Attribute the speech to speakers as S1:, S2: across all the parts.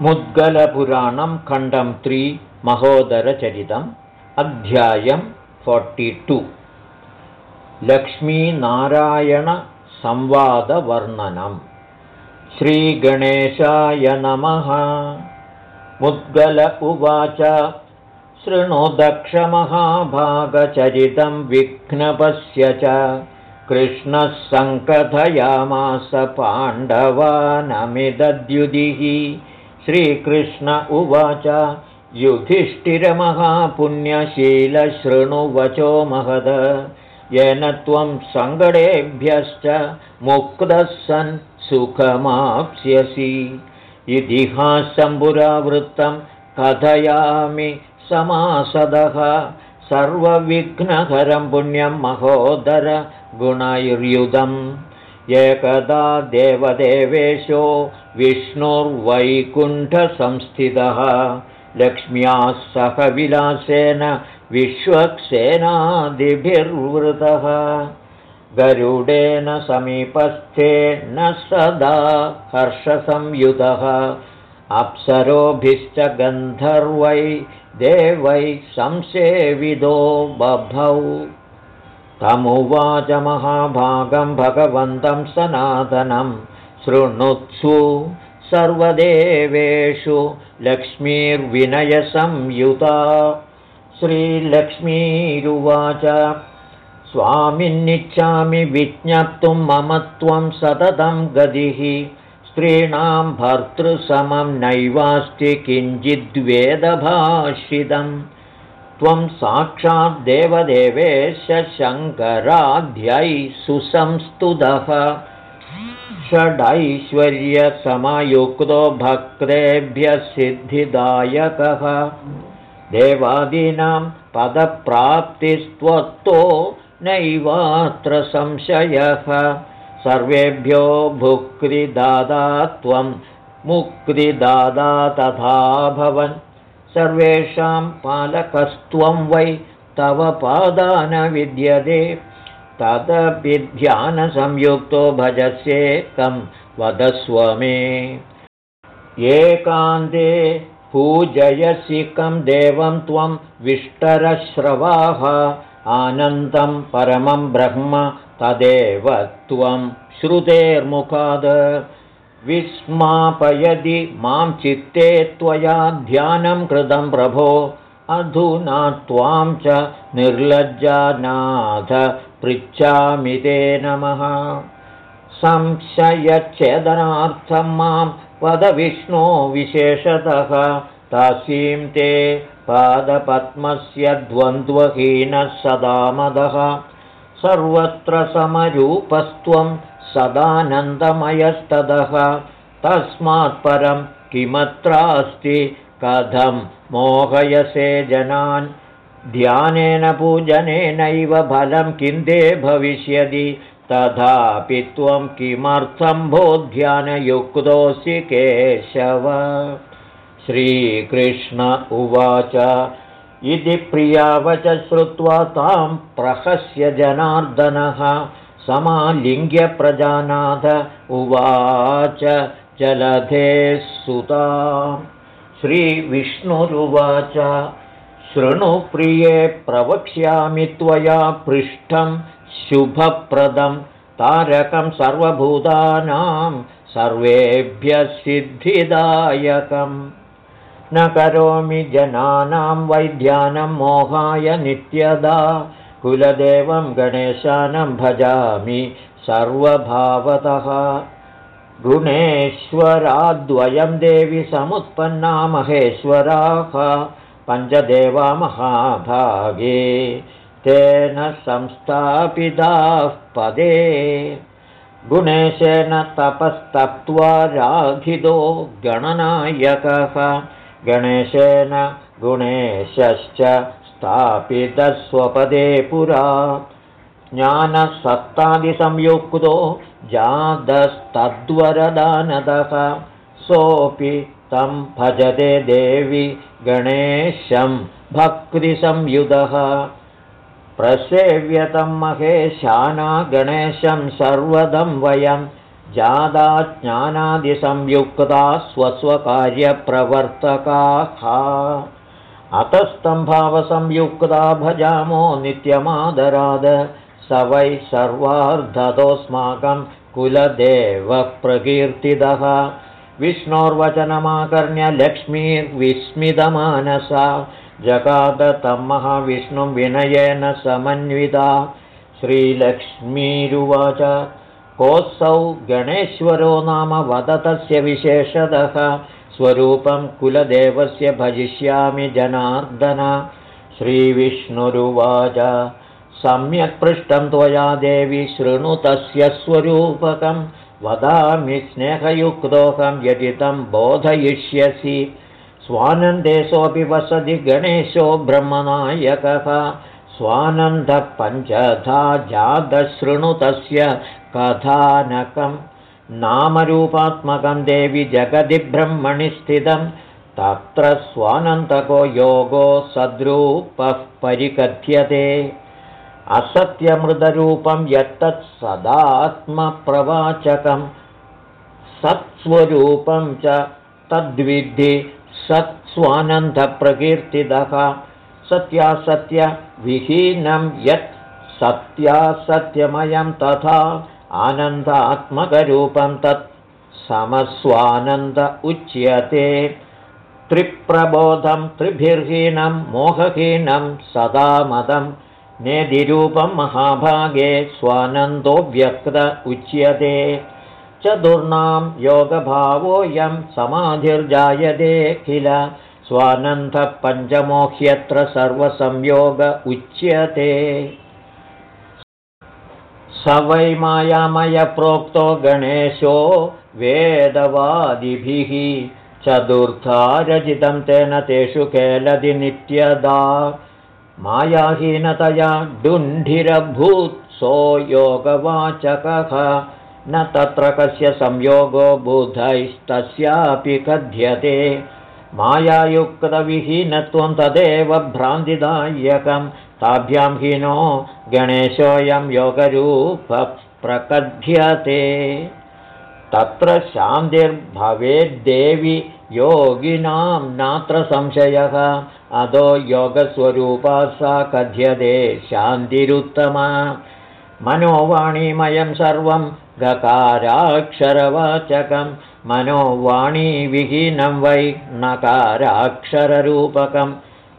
S1: मुद्गलपुराणं खण्डं त्रि महोदरचरितम् अध्यायं फोर्टिटु लक्ष्मीनारायणसंवादवर्णनं श्रीगणेशाय नमः। मुद्गल उवाच। शृणुदक्षमहाभागचरितं विघ्नपस्य च। कृष्णः सङ्कथयामास पाण्डवानमिदद्युदिः श्रीकृष्ण उवाच। युधिष्ठिरमहापुण्यशीलशृणुवचो महद। येन त्वं सङ्गडेभ्यश्च मुक्तः सन् सुखमाप्स्यसि। इतिहासम्बुरावृत्तं कथयामि समासदः। सर्वविघ्नहरं पुण्यं महोदर गुणैर्युधम् एकदा देवदेवेशो विष्णुर्वैकुण्ठसंस्थितः। लक्ष्म्याः सह विलासेन विश्वक्सेनादिभिर्वृतः गरुडेन समीपस्थे न सदा हर्षसंयुतः। अप्सरोभिश्च गन्धर्वै देवै संसेविदो बभौ तमुवाच महाभागं भगवन्तं सनातनं शृणुत्सु सर्वदेवेषु लक्ष्मीर्विनयसंयुता। श्रीलक्ष्मीरुवाच स्वामिन्निच्छामि विज्ञप्तुं मम त्वं सततं गतिः। स्त्रीणां भर्तृसमं नैवास्ति किञ्चिद्वेदभाषितम् त्वं साक्षाद्देवदेवेश शङ्कराध्यै सुसंस्तुतः। षडैश्वर्यसमयुक्तो भक्तेभ्यः सिद्धिदायकः। देवादीनां पदप्राप्तिस्त्वत्तो नैवात्र संशयः। सर्वेभ्यो भुक्तिदादा त्वं मुक्तिदादा तथा भवन् सर्वेषां पालकस्त्वं वै तव पादान विद्यते। तदपि ध्यानसंयुक्तो भजस्येकं वदस्व मे। एकान्ते पूजयसिकं देवं त्वं विष्टरश्रवाः आनन्दं परमं ब्रह्म तदेव त्वं श्रुतेर्मुखाद विस्मापयदि मां चित्ते त्वया ध्यानं कृतं प्रभो अधुना त्वां च निर्लज्जानाथ पृच्छामि ते नमः। संशयच्छेदनार्थं मां पदविष्णो विशेषतः तासीं ते पादपद्मस्य द्वन्द्वहीनः सदा मदः सर्वत्र समरूपस्त्वं सदानन्दमयस्तदः। तस्मात् परं किमत्रास्ति? कथं मोहयसे जनान्? ध्यानेन पूजनेनैव फलं किं ते भविष्यति? तथापि त्वं किमर्थं बोध्यानयुक्तोऽसि केशव? श्रीकृष्ण उवाच। इति प्रियावच श्रुत्वा तां प्रहस्य जनार्दनः समालिङ्ग्यप्रजानाथ उवाच जलधे सुता। श्रीविष्णुरुवाच शृणुप्रिये प्रवक्ष्यामि त्वया पृष्ठं शुभप्रदं। तारकं सर्वभूतानां सर्वेभ्यः सिद्धिदायकम्। न करोमि जनानां वैध्यानं मोहाय नित्यदा कुलदेवं गणेशानं भजामि सर्वभावतः। गुणेश्वराद्वयं देवि समुत्पन्ना महेश्वराः। पञ्चदेवा महाभागे तेन संस्थापिताः पदे। गुणेशेन तपस्तप्त्वा राधितो गणनायकः। गणेशेन गुणेशश्च स्थापितस्वपदे पुरा। ज्ञानसत्तादिसंयुक्तो जातस्तद्वरदानदः सोऽपि तं भजते देवि गणेशं भक्तिसंयुधः। प्रसेव्यतं महेशाना गणेशं सर्वदं वयं जादा ज्ञानादिसंयुक्ता स्वस्वकार्यप्रवर्तकाः अतस्तम्भावसंयुक्ता भजामो नित्यमादराद। स वै सर्वार्धतोऽस्माकं कुलदेवप्रकीर्तितः विष्णोर्वचनमाकर्ण्य लक्ष्मीर्विस्मितमानसा। जगादतं महाविष्णुं विनयेन समन्विता। श्रीलक्ष्मीरुवाच। कोऽसौ गणेश्वरो नाम वदतस्य विशेषतः स्वरूपं कुलदेवस्य भजिष्यामि जनार्दन। श्रीविष्णुरुवाच। सम्यक् पृष्टं त्वया देवि शृणु तस्य स्वरूपकं। वदामि स्नेहयुक्तोऽहं यदि तं बोधयिष्यसि। स्वानन्देशोऽपि वसति गणेशो ब्रह्मनायकः। स्वानन्दपञ्चधा जातशृणु तस्य कथानकं नामरूपात्मकं देवि जगदि ब्रह्मणि स्थितं तत्र स्वानन्दको योगो सद्रूपः परिकथ्यते। असत्यमृदरूपं यत्तत् सदात्मप्रवाचकं सत्स्वरूपं च तद्विद्धि सत्स्वानन्दप्रकीर्तितः सत्यासत्यविहीनं यत् सत्यासत्यमयं तथा आनन्दात्मकरूपं तत् समस्वानन्द उच्यते। त्रिप्रबोधं त्रिभिर्हीनं मोहहीनं सदा मदम् नेदिरूपं महाभागे स्वानन्दो व्यक्त उच्यते। चतुर्णां योगभावोऽयं समाधिर्जायते किल स्वानन्दपञ्चमोह्यत्र सर्वसंयोग उच्यते स वै मायामयप्रोक्तो गणेशो वेदवादिभिः। चतुर्था रचितं तेन तेषु केलदिनित्यदा मायाहीनतया डुण्ढिरभूत्सो योगवाचकः न तत्र कस्य संयोगो बुधैस्तस्यापि कथ्यते। मायायुक्तविहीनत्वं तदेव भ्रान्तिदायकं ताभ्यां हीनो गणेशोऽयं योगरूपप्रकथ्यते तत्र शान्तिर्भवेद्देवि योगिनां नात्र संशयः। अधो योगस्वरूपा सा कथ्यते शान्तिरुत्तमा। मनोवाणीमयं सर्वं गकाराक्षरवाचकं। मनोवाणीविहीनं वै नकाराक्षररूपकं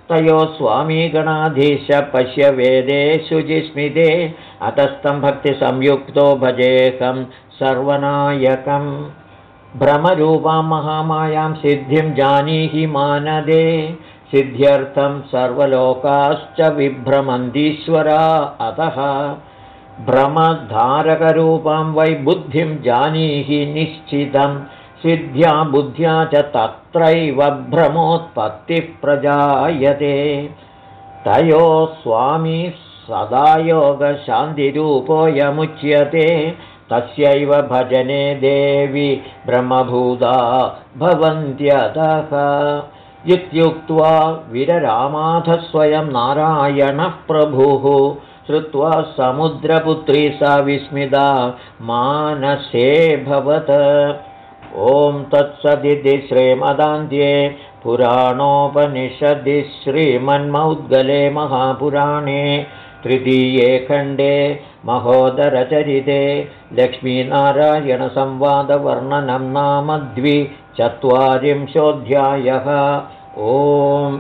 S1: तयो स्वामीगणाधीश पश्य वेदे शुचिस्मिते। अतस्तं भक्तिसंयुक्तो भजेकं सर्वनायकम्। भ्रमरूपां महामायां सिद्धिं जानीहि मानदे। सिद्ध्यर्थं सर्वलोकाश्च विभ्रमन्दीश्वरा अतः। भ्रमधारकरूपां वै बुद्धिं जानीहि निश्चितं सिद्ध्या बुद्ध्या च तत्रैव भ्रमोत्पत्तिः प्रजायते। तयो स्वामी सदा योगशान्तिरूपोऽयमुच्यते तस्यैव भजने देवि ब्रह्मभूता भवन्त्यतः। इत्युक्त्वा विररामाथस्वयं नारायणः प्रभुः। श्रुत्वा समुद्रपुत्री सा विस्मिता मानसे भवत ॐ तत्सदिति श्रीमदान्त्ये पुराणोपनिषदि श्रीमन्मौद्गले महापुराणे तृतीये खण्डे महोदरचरिते लक्ष्मीनारायणसंवादवर्णनं नाम द्विचत्वारिंशोऽध्यायः। ओम्